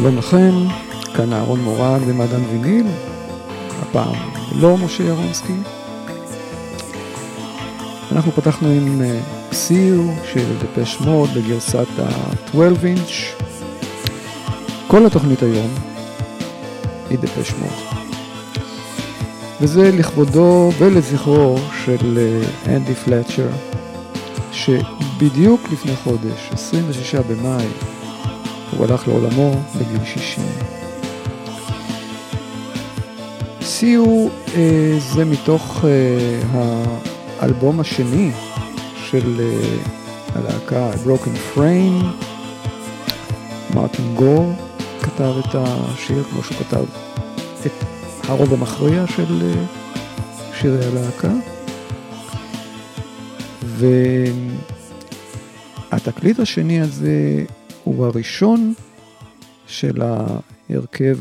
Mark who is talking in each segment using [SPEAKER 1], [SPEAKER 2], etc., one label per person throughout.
[SPEAKER 1] שלום לכם, כאן אהרון מורג במעדן ויניל, הפעם לא משה ירונסקי. אנחנו פתחנו עם פסיו אה, של דפש מוד בגרסת ה-12 אינץ'. כל התוכנית היום היא דפש מוד. וזה לכבודו ולזכרו של אה, אנדי פלצ'ר, שבדיוק לפני חודש, 26 במאי, הוא הלך לעולמו בגיל 60. סיו אה, זה מתוך אה, האלבום השני של אה, הלהקה Broken Frame. מרטין גור כתב את השיר כמו שהוא כתב את הרוב המכריע של אה, שירי הלהקה. והתקליט השני הזה הוא הראשון של ההרכב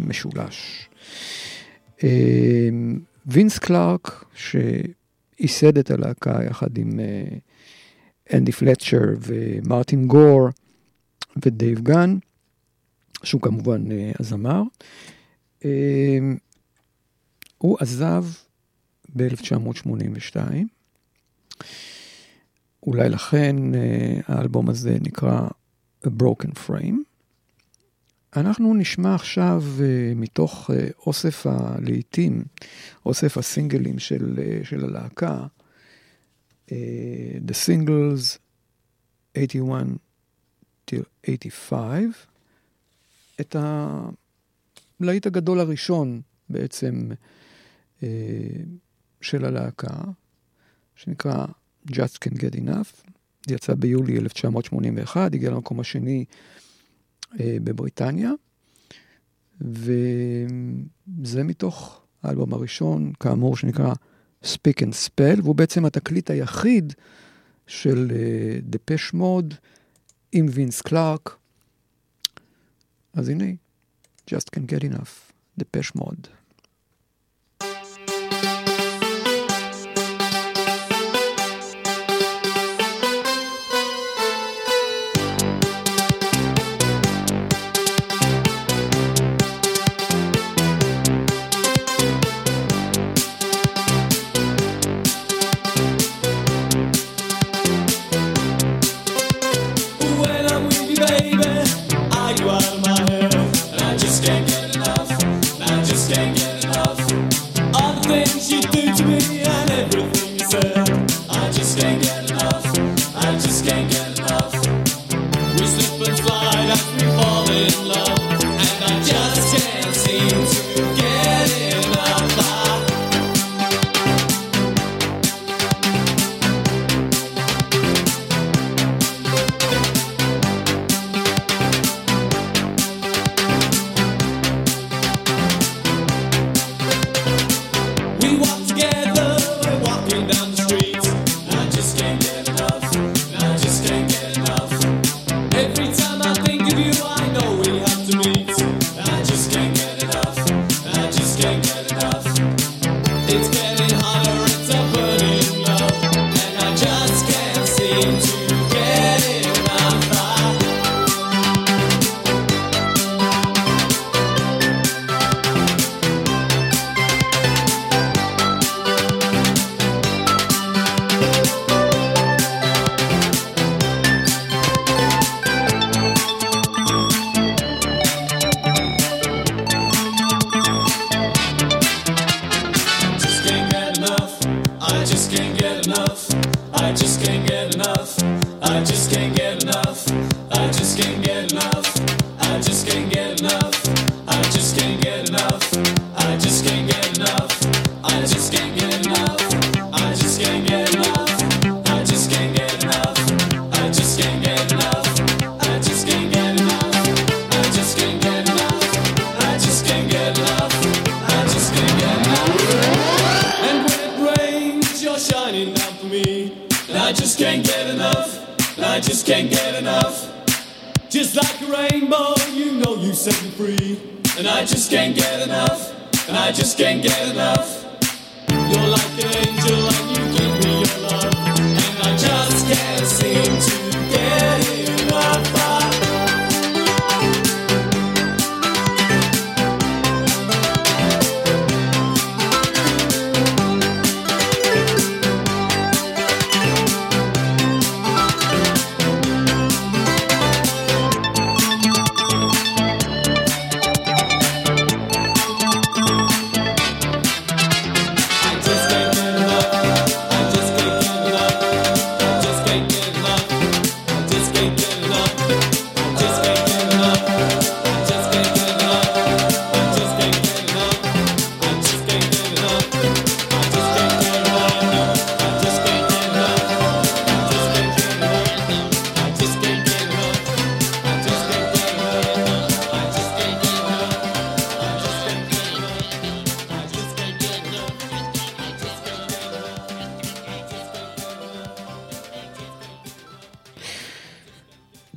[SPEAKER 1] המשולש. אה, וינס קלארק,
[SPEAKER 2] ייסד את הלהקה יחד עם אנדי פלצ'ר ומרטין גור ודייב גן, שהוא כמובן הזמר. הוא עזב ב-1982. אולי לכן האלבום הזה נקרא A Broken Frame. אנחנו נשמע עכשיו uh, מתוך uh, אוסף הלעיתים, אוסף הסינגלים של, של הלהקה, The Singles 81 till 85, את הלהיט הגדול הראשון בעצם של הלהקה, שנקרא Just Can't Get Enough. יצא ביולי 1981, הגיע למקום השני אה, בבריטניה, וזה מתוך האלבום הראשון, כאמור, שנקרא Speak and Spell, והוא בעצם התקליט היחיד של דפש uh, מוד עם וינס קלארק. אז הנה, Just Can't Get Enough, דפש מוד.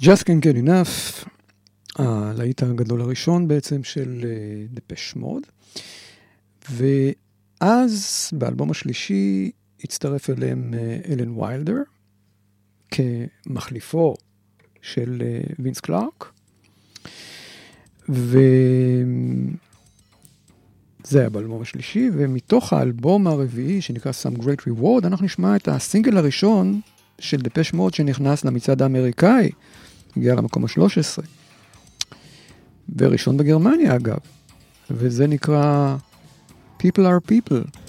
[SPEAKER 2] Just Can't Get Enough, הלהיט הגדול הראשון בעצם של דפש uh, מוד. ואז באלבום השלישי הצטרף אליהם אלן ויילדר כמחליפו של וינס קלארק. וזה היה באלבום השלישי, ומתוך האלבום הרביעי שנקרא Some Great Reward, אנחנו נשמע את הסינגל הראשון של דפש מוד שנכנס למצעד האמריקאי, הגיע למקום ה-13, וראשון בגרמניה אגב, וזה נקרא People are People.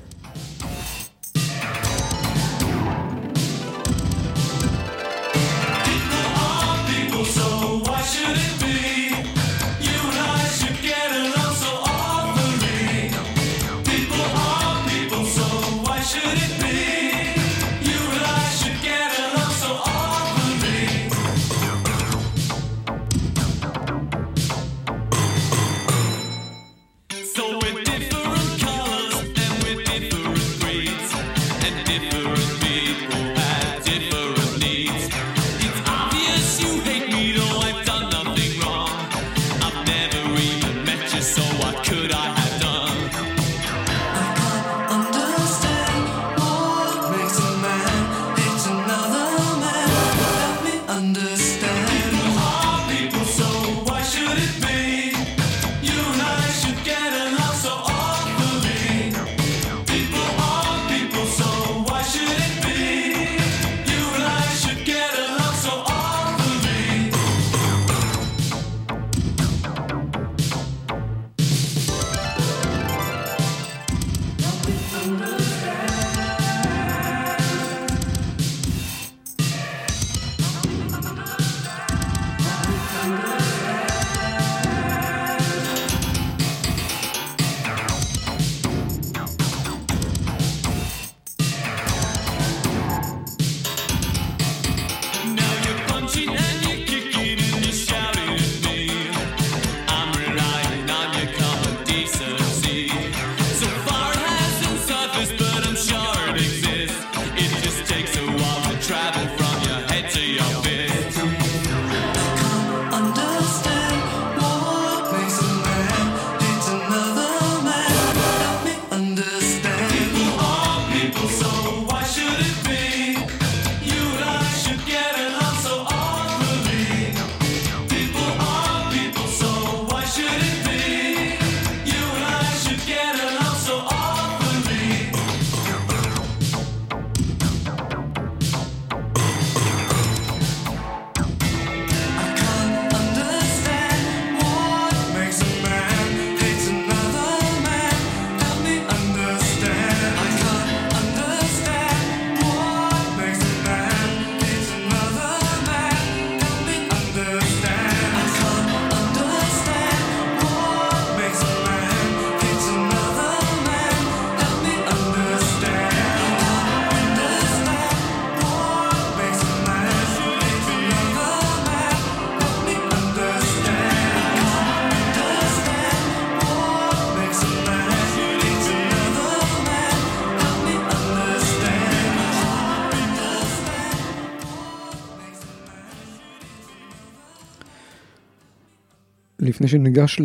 [SPEAKER 2] לפני שניגש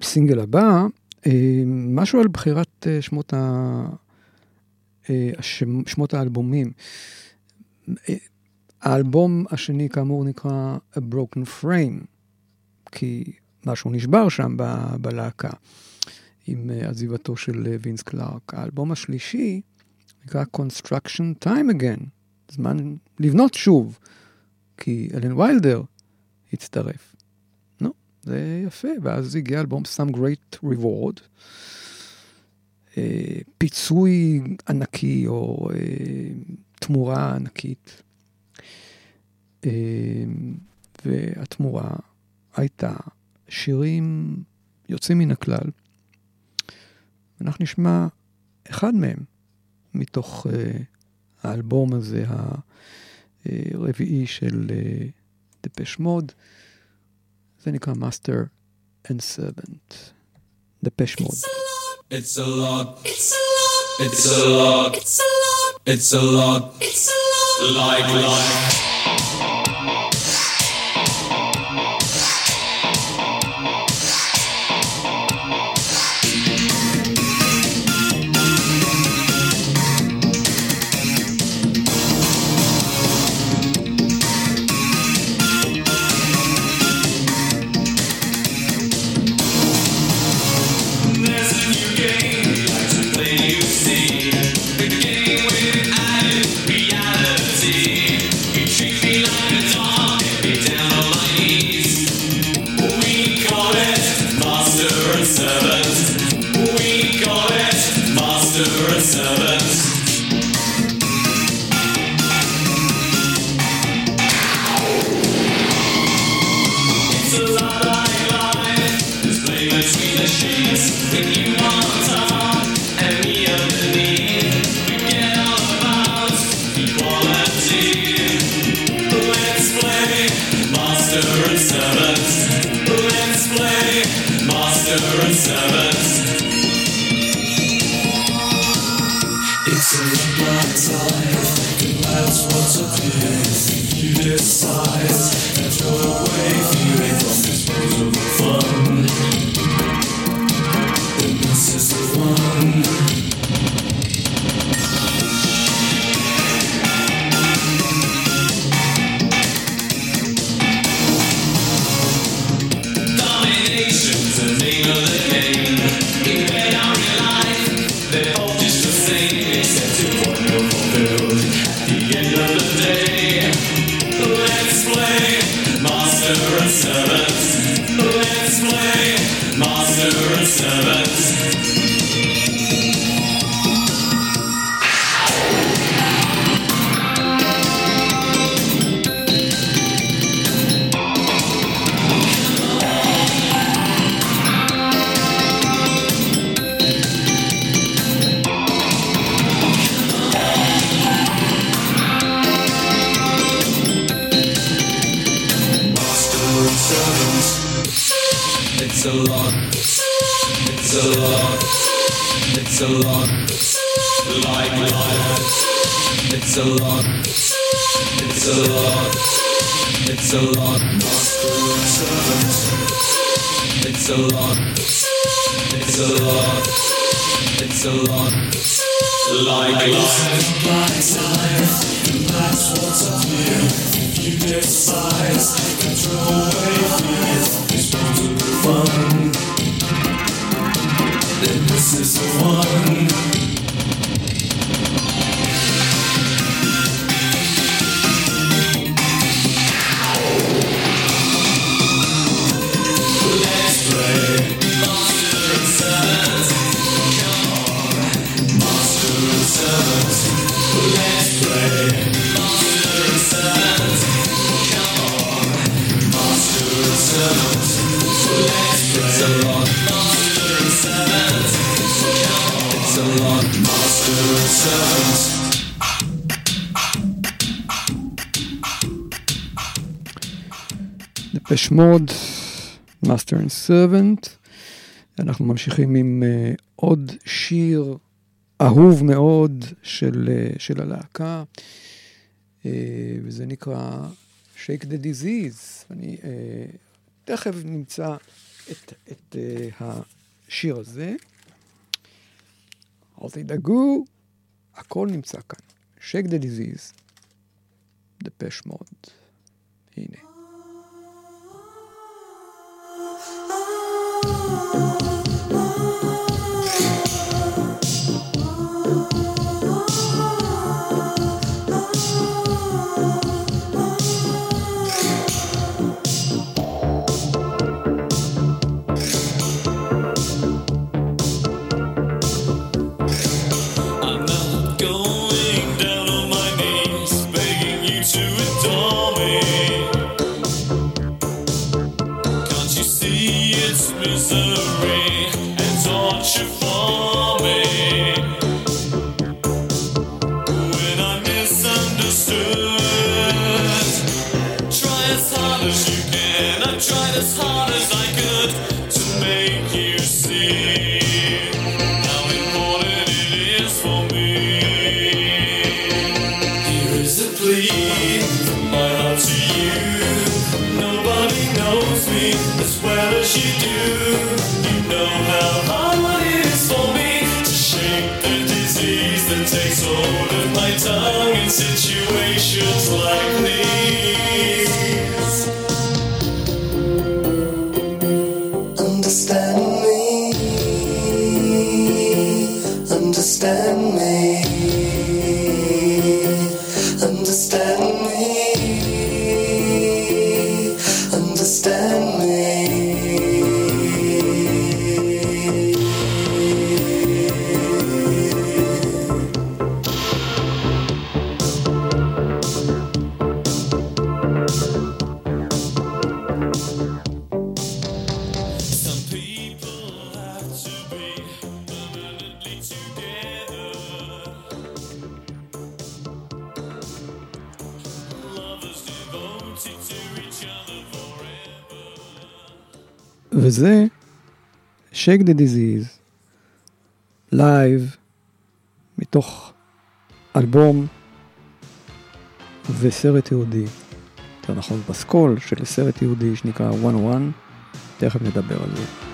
[SPEAKER 2] לסינגל הבא, אה, משהו על בחירת אה, שמות, ה... אה, שמות האלבומים. האלבום השני כאמור נקרא A Broken Frame, כי משהו נשבר שם ב- בלהקה עם עזיבתו של וינס קלארק. האלבום השלישי נקרא Construction Time Again, זמן לבנות שוב, כי אלן ויילדר הצטרף. זה יפה, ואז הגיע אלבום Some Great Reward, אה, פיצוי ענקי או אה, תמורה ענקית. אה, והתמורה הייתה שירים יוצאים מן הכלל. אנחנו נשמע אחד מהם מתוך האלבום הזה הרביעי של דפש מוד. then you come master and servant. The Pesh Mode. It's a lot. It's a lot. It's a lot. It's a lot. It's a lot. It's a lot. Like life. the name of the
[SPEAKER 1] מוד, Master and Servant. אנחנו ממשיכים עם uh, עוד שיר אהוב מאוד של, uh, של הלהקה, uh,
[SPEAKER 2] וזה נקרא Shake the Disease. אני
[SPEAKER 1] uh, תכף נמצא את, את uh, השיר הזה. אל תדאגו, הכל נמצא כאן. Shake the Disease, דפש מוד. הנה.
[SPEAKER 2] like
[SPEAKER 1] Shake the Disease, live,
[SPEAKER 2] מתוך אלבום וסרט תיעודי, יותר נכון פסקול של סרט תיעודי שנקרא 101, תכף נדבר על זה.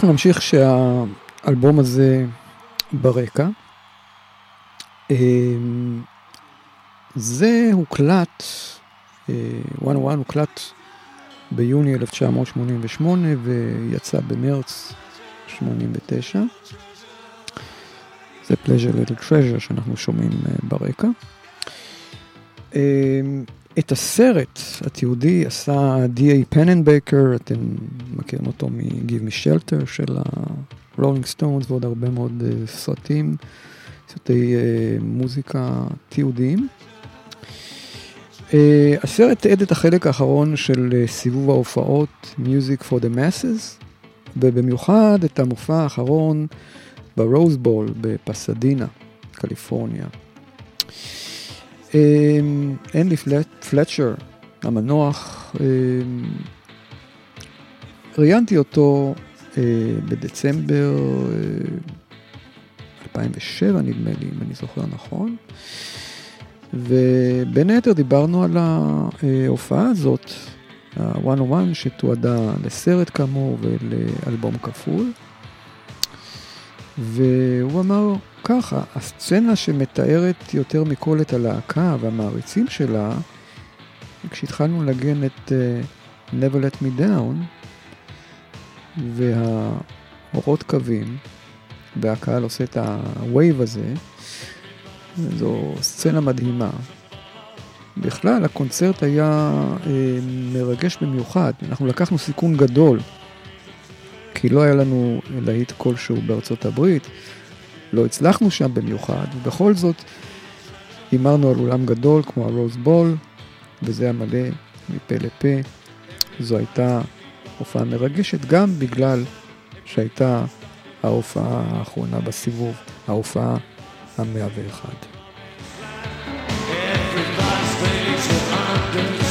[SPEAKER 1] אנחנו נמשיך שהאלבום הזה ברקע. אמ, זה הוקלט, 101 אה, הוקלט ביוני 1988 ויצא במרץ 89. זה Pleasure Little Treasure שאנחנו שומעים אה, ברקע. את הסרט התיעודי עשה D.A. פננבקר, אתם מכירים אותו מ-Give Me Shelter של ה-Rolling Stones ועוד הרבה מאוד uh, סרטים, סרטי uh, מוזיקה תיעודיים. Uh, הסרט תיעד את החלק האחרון של uh, סיבוב ההופעות Music for the Masses, ובמיוחד את המופע האחרון ברוז בול בפסדינה, קליפורניה. הנלי פלצ'ר, המנוח, אמ, ראיינתי אותו אה, בדצמבר 2007 אה, נדמה לי, אם אני זוכר נכון, ובין היתר דיברנו על ההופעה הזאת, ה-101 שתועדה לסרט כאמור ולאלבום כפול. והוא אמר ככה, הסצנה שמתארת יותר מכל את הלהקה והמעריצים שלה, כשהתחלנו לנגן את uh, Never Let Me Down, והאורות כבים, והקהל עושה את ה wave הזה, זו סצנה מדהימה. בכלל, הקונצרט היה אה, מרגש במיוחד. אנחנו לקחנו סיכון גדול כי לא היה לנו להיט כלשהו בארצות הברית, לא הצלחנו שם במיוחד, ובכל זאת הימרנו על אולם גדול כמו הרוז בול, וזה היה מלא מפה לפה. זו הייתה הופעה מרגשת גם בגלל שהייתה ההופעה האחרונה בסיבוב, ההופעה המאה ואחד. אז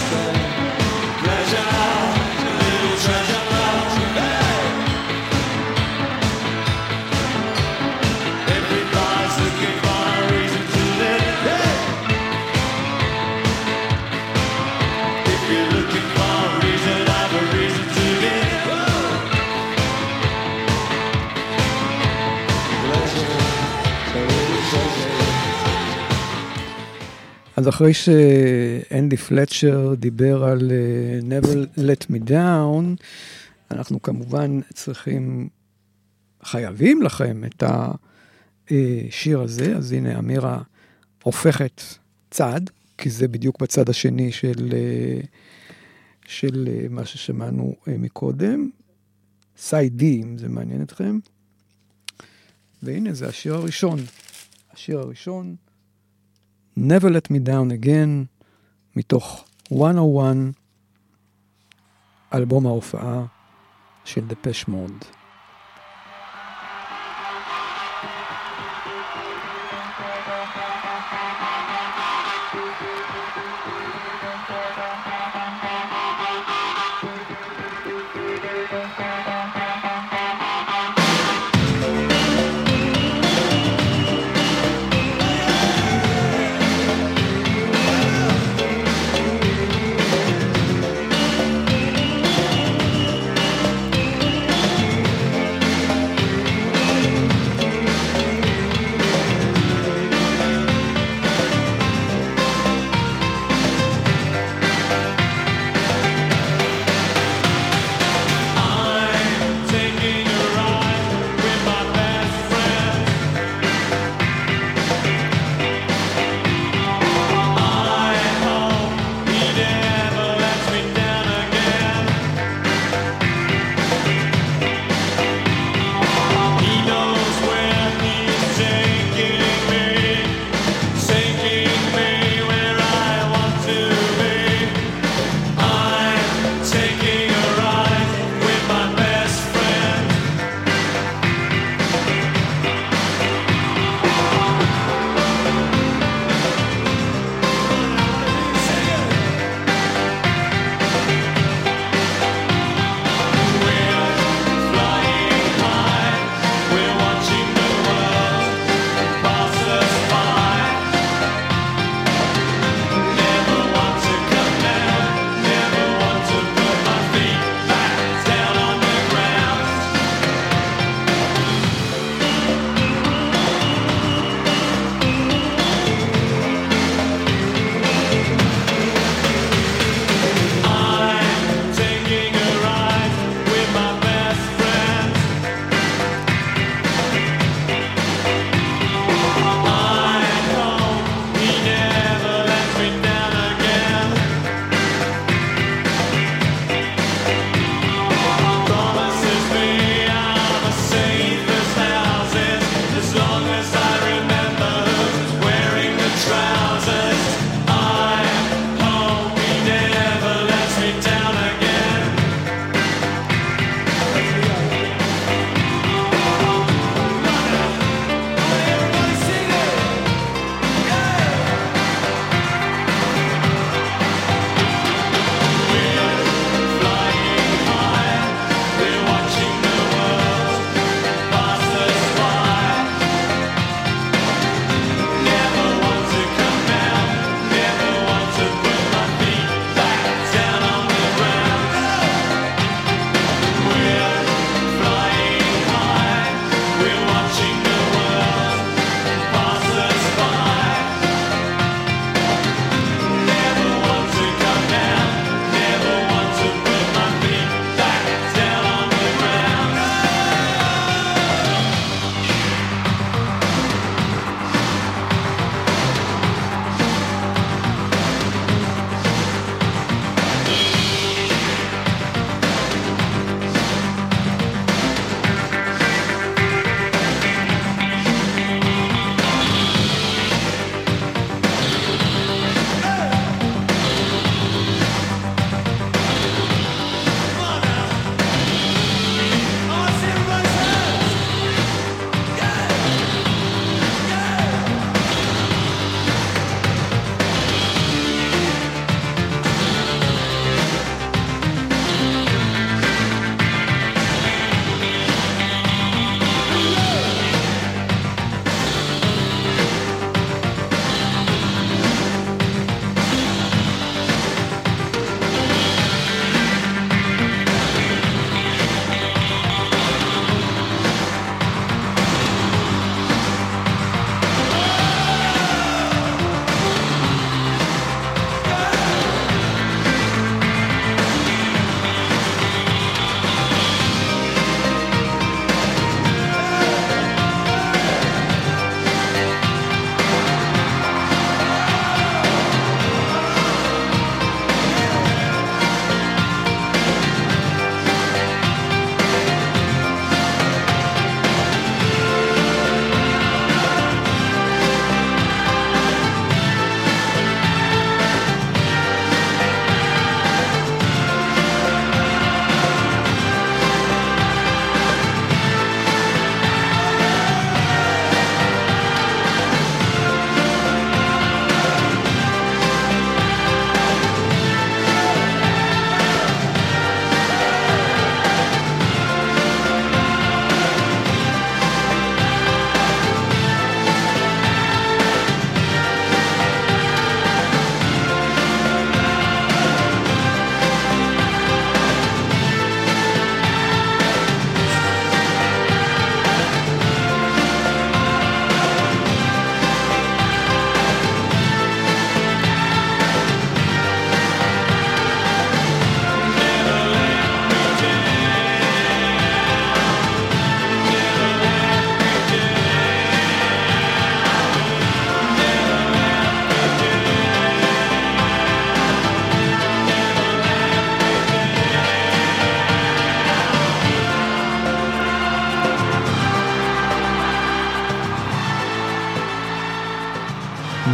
[SPEAKER 1] אחרי שאנדי פלצ'ר דיבר על uh, never let me down, אנחנו כמובן צריכים, חייבים לכם את השיר הזה, אז הנה אמירה הופכת צד, כי זה בדיוק בצד השני של, uh, של מה ששמענו מקודם. סייד D, אם זה מעניין אתכם. והנה, זה השיר הראשון. השיר הראשון. Never Let Me Down Again, מתוך 101, אלבום ההופעה של דפש מוד.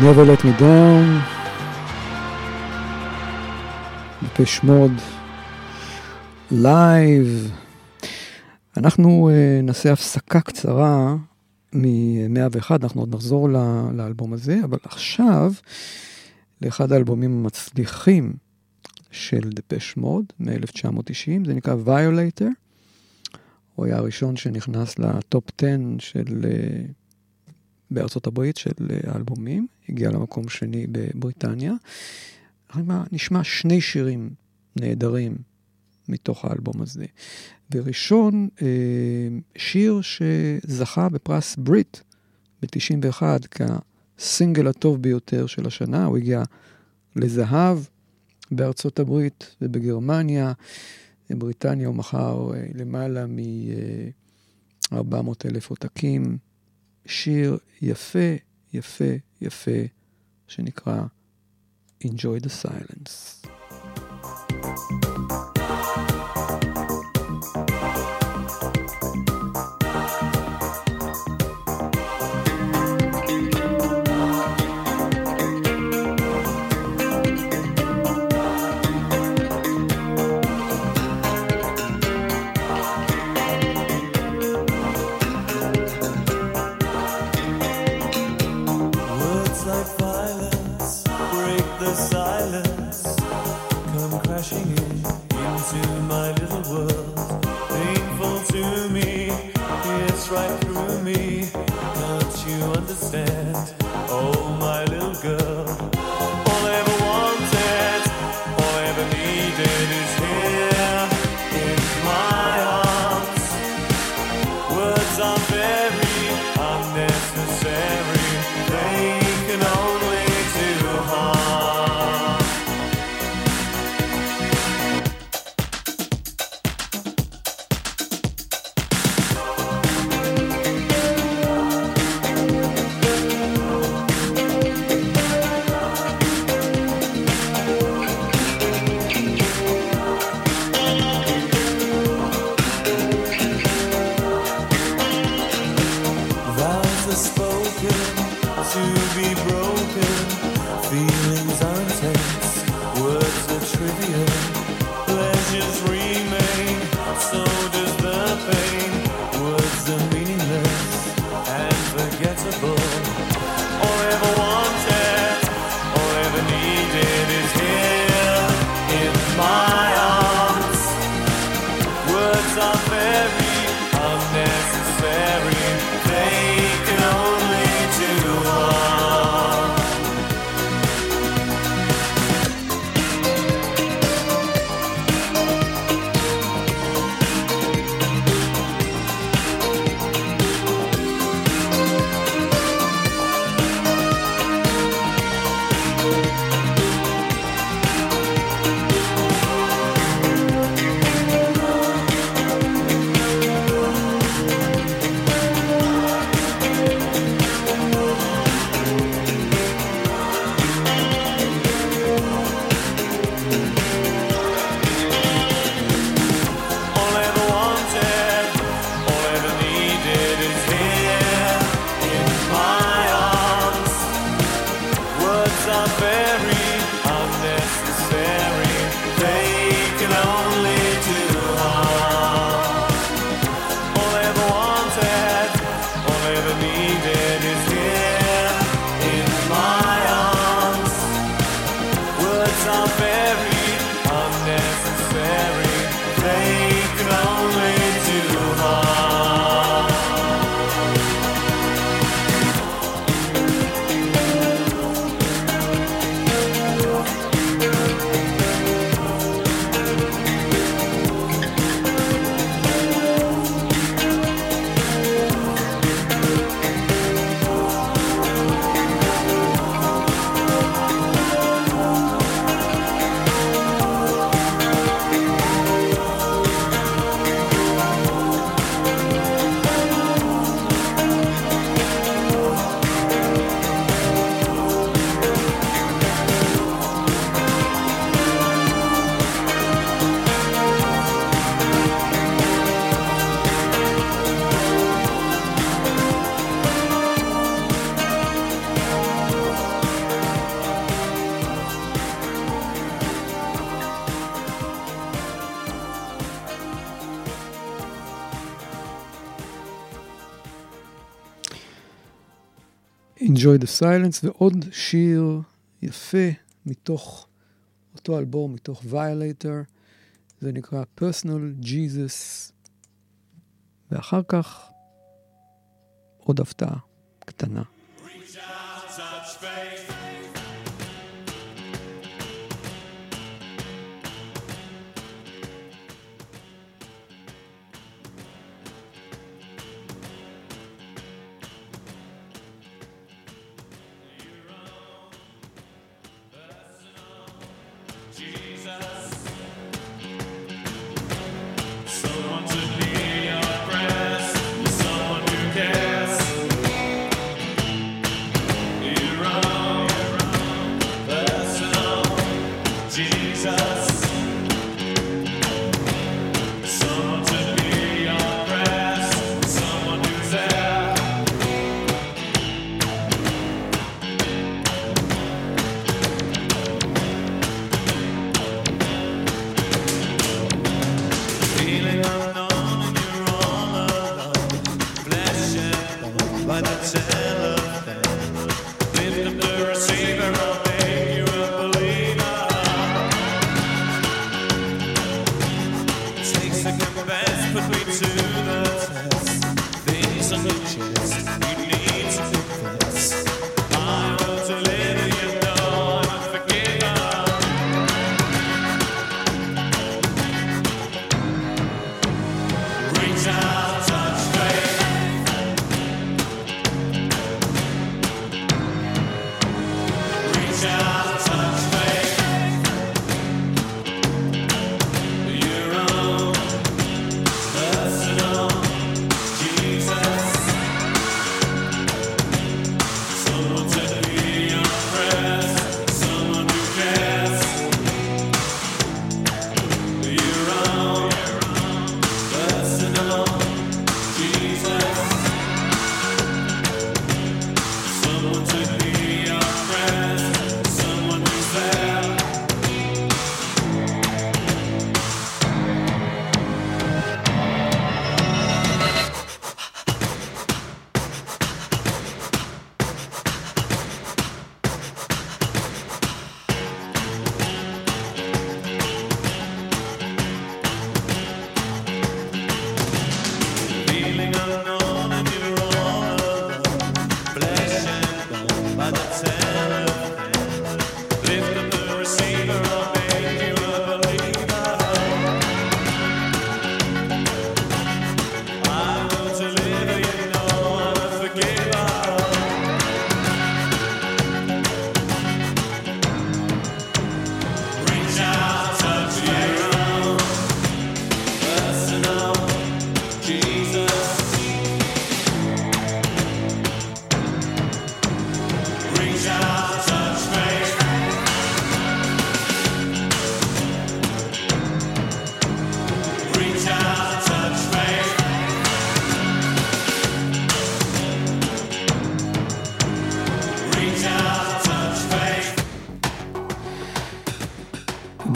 [SPEAKER 2] Never Let Me Down, דפש מוד, live. אנחנו uh, נעשה הפסקה קצרה מ-101, אנחנו עוד נחזור לאלבום הזה, אבל עכשיו לאחד האלבומים המצליחים של דפש מוד מ-1990, זה נקרא Violator. הוא היה הראשון שנכנס לטופ 10 של... Uh, בארצות הברית של אה, האלבומים, הגיע למקום שני בבריטניה. נשמע שני שירים נהדרים מתוך האלבום הזה. וראשון, אה, שיר שזכה בפרס ברית ב-91 כסינגל הטוב ביותר של השנה, הוא הגיע לזהב בארצות הברית ובגרמניה. בבריטניה הוא מכר אה, למעלה מ-400 אלף עותקים. שיר יפה, יפה, יפה, שנקרא Enjoy the Silence. Enjoy the Silence, ועוד שיר יפה מתוך אותו אלבום, מתוך Violator, זה נקרא Personal Jesus, ואחר כך עוד הפתעה קטנה.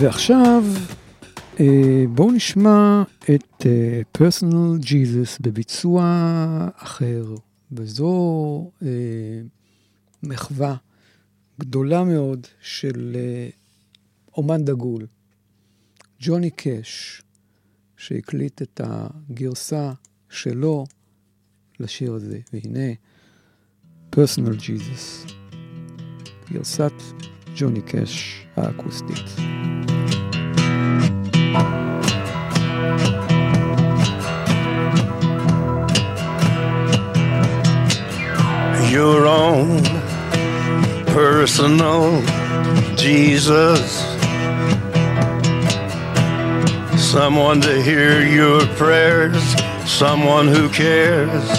[SPEAKER 2] ועכשיו אה, בואו נשמע את פרסונל uh, ג'יזוס בביצוע אחר, וזו uh, מחווה גדולה מאוד של אומן דגול, ג'וני קאש, שהקליט את הגרסה שלו לשיר הזה, והנה פרסונל ג'יזוס, גרסת ג'וני קאש האקוסטית.
[SPEAKER 3] Your own personal Jesus. Someone to hear your prayers, someone who cares.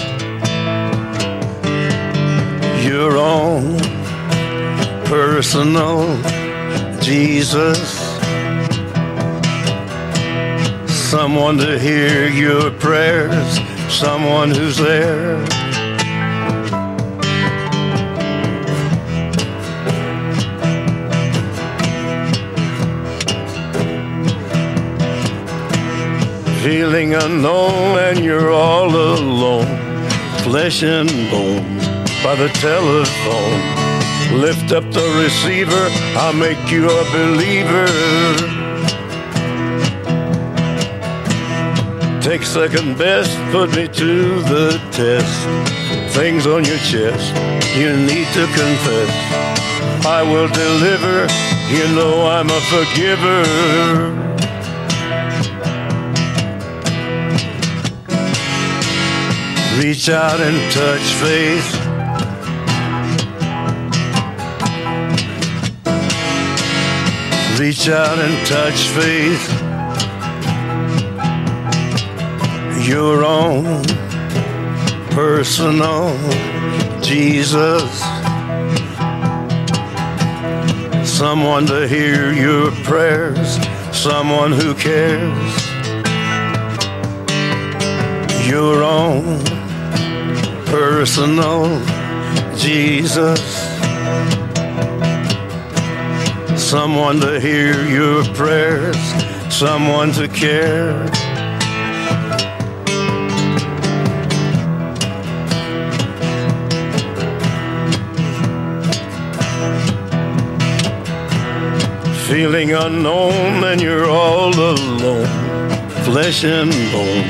[SPEAKER 3] Your own personal Jesus. Someone to hear your prayers, someone who's there. Feeling unknown and you're all alone, flesh and bone by the telephone. Lift up the receiver, I'll make you a believer. Take second best, put me to the test. Things on your chest, you need to confess. I will deliver, you know I'm a forgiver. Reach out and touch faith. Reach out and touch faith. Your own personal Jesus. Someone to hear your prayers, someone who cares. Your own personal Jesus. Someone to hear your prayers, someone to care. Feeling unknown and you're all alone, flesh and bone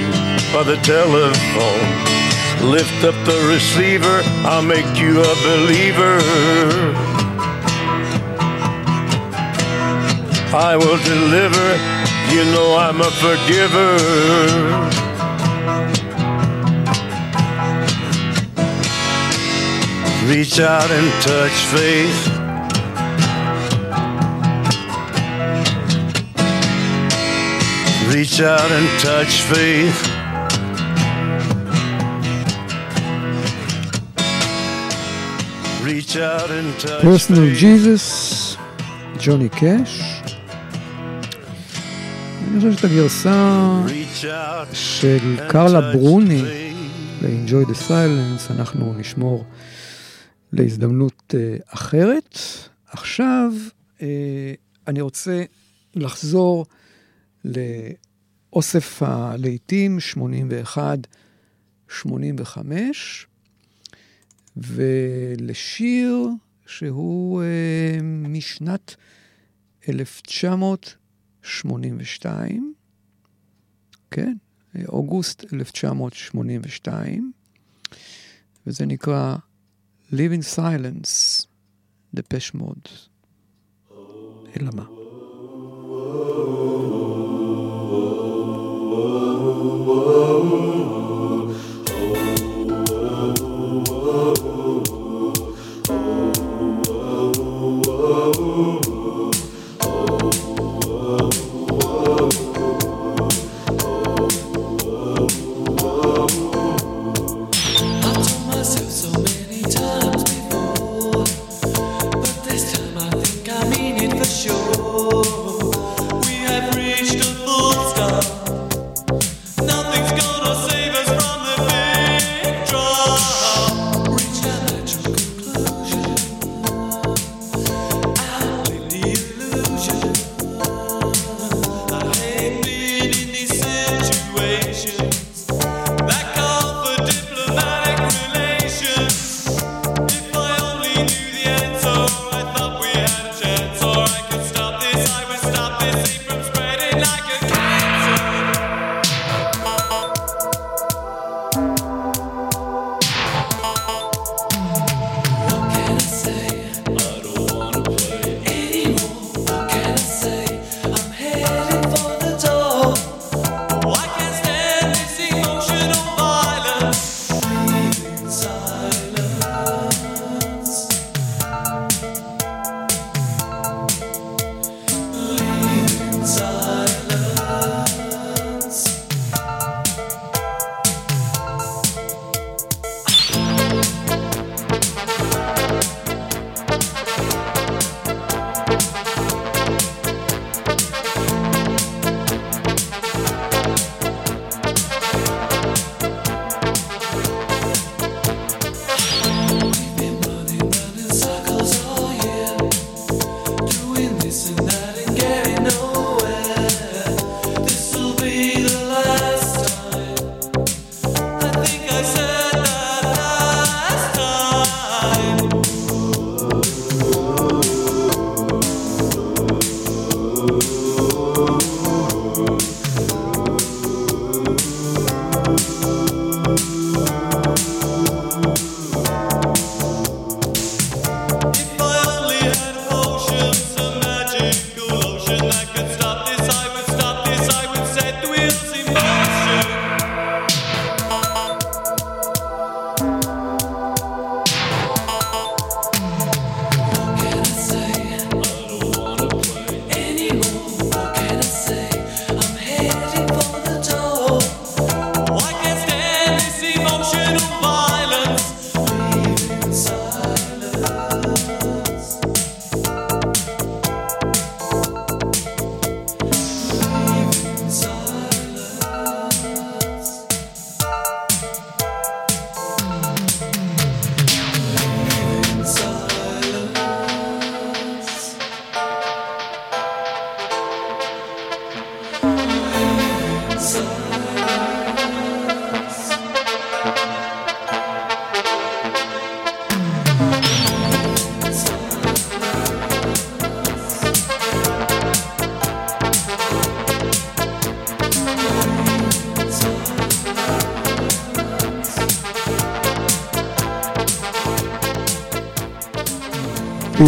[SPEAKER 3] by the telephone. Lift up the receiver, I'll make you a believer. I will deliver, you know I'm a forgiver. Reach out and touch faith. Reach out and touch faith. Reach out and touch
[SPEAKER 1] פרסונל
[SPEAKER 3] faith.
[SPEAKER 1] ג'יזוס, ג'וני קאש. אני חושב שאת הגרסה של קרלה ברוני. ל-Enjoy the Silence אנחנו נשמור להזדמנות אה, אחרת. עכשיו אה, אני רוצה לחזור לאוסף הלהיטים 81-85 ולשיר שהוא אה, משנת 1982, כן, אוגוסט 1982, וזה נקרא Live in Silence, דפש מוד. אלא מה?
[SPEAKER 4] الله.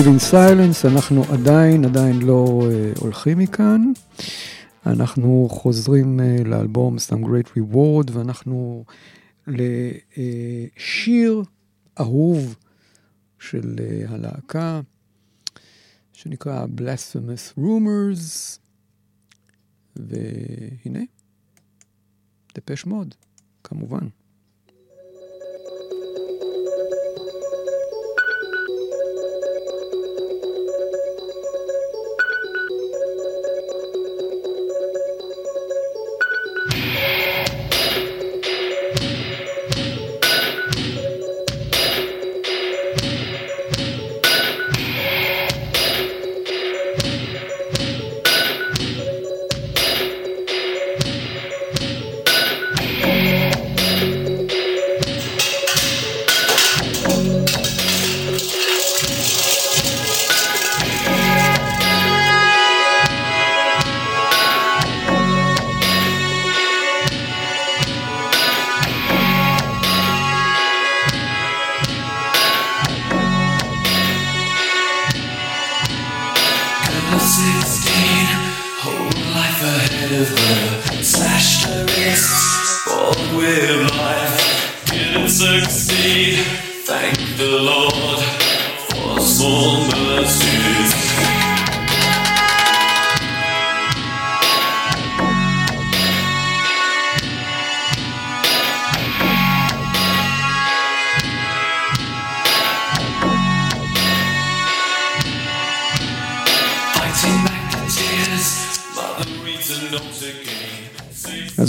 [SPEAKER 1] Live in Silence, אנחנו עדיין, עדיין לא uh, הולכים מכאן. אנחנו חוזרים uh, לאלבום Some Great Reward, ואנחנו לשיר אהוב של uh, הלהקה, שנקרא Blasphemous Rumors, והנה, דפש מוד, כמובן.
[SPEAKER 4] 16, whole life ahead of her. Slashed her wrists, bored with life. Didn't succeed, thank the Lord for small mercies.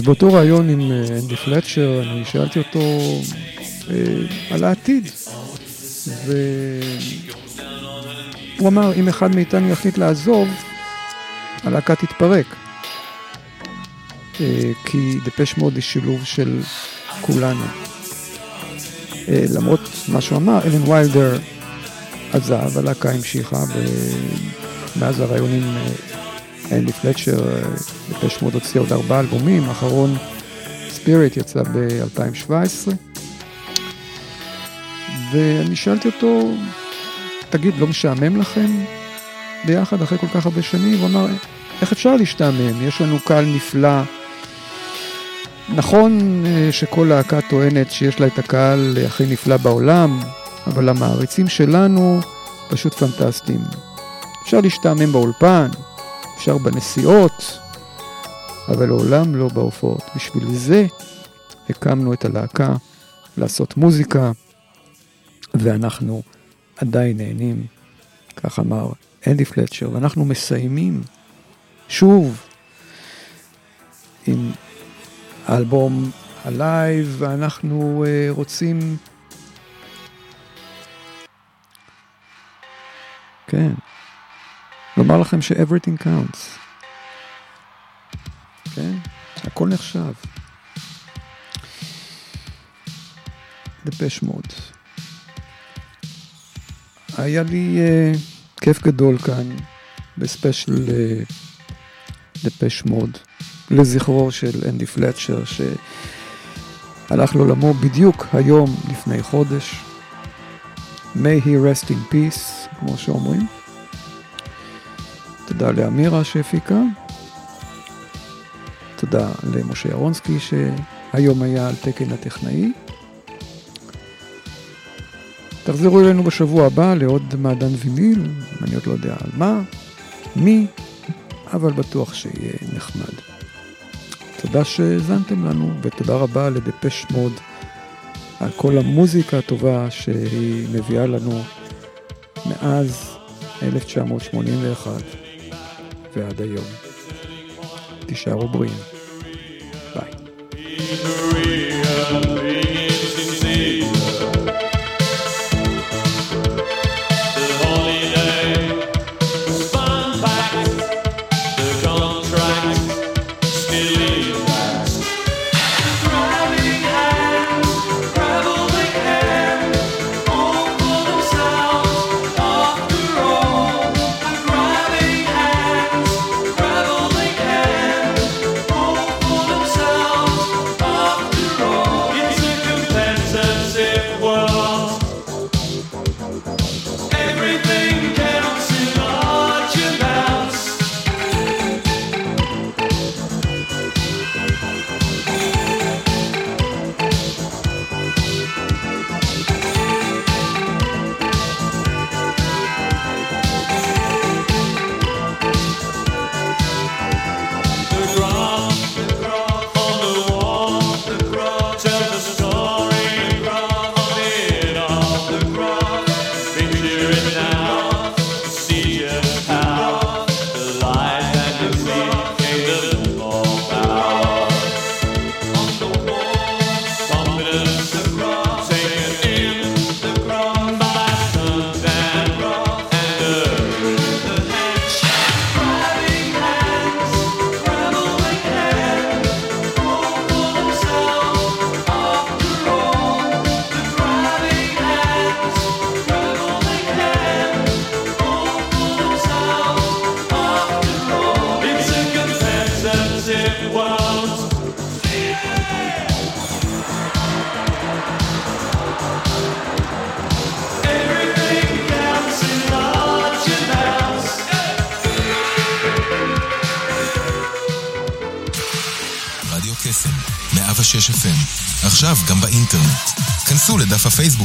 [SPEAKER 1] באותו ראיון עם אה, אנדי פלצ'ר, אני שאלתי אותו אה, על העתיד. והוא אמר, אם אחד מאיתנו יחליט לעזוב, הלהקה תתפרק. אה, כי דפש מוד היא שילוב של כולנו. למרות מה שהוא אמר, אלן ויילדר עזב, הלהקה המשיכה, ומאז הראיונים אה, אנדי פלצ'ר, אה, דפש מוד הוציא עוד ארבעה אלבומים, האחרון ספיריט יצא ב-2017. ואני שאלתי אותו, תגיד, לא משעמם לכם ביחד אחרי כל כך הרבה שנים? הוא אמר, איך אפשר להשתעמם? יש לנו קהל נפלא. נכון אה, שכל להקה טוענת שיש לה את הקהל הכי נפלא בעולם, אבל המעריצים שלנו פשוט פנטסטיים. אפשר להשתעמם באולפן, אפשר בנסיעות, אבל לעולם לא בהופעות. בשביל זה הקמנו את הלהקה, לעשות מוזיקה, ואנחנו עדיין נהנים, כך אמר אנדי פלצ'ר, ואנחנו מסיימים שוב עם האלבום ה live, ואנחנו uh, רוצים... כן, לומר לכם ש-everything counts. כן, הכל נחשב. דפש מוד. היה לי uh, כיף גדול כאן בספיישל uh, דפש מוד, לזכרו של אנדי פלצ'ר, שהלך לעולמו בדיוק היום לפני חודש. May he rest in peace, כמו שאומרים. תודה לאמירה שהפיקה. תודה למשה ירונסקי שהיום היה על תקן הטכנאי. תחזרו אלינו בשבוע הבא לעוד מעדן ויניל, אני עוד לא יודע על מה, מי, אבל בטוח שיהיה נחמד. תודה שהאזנתם לנו, ותודה רבה לדפש מוד על כל המוזיקה הטובה שהיא מביאה לנו מאז 1981 ועד היום. תישארו בריאים. ביי.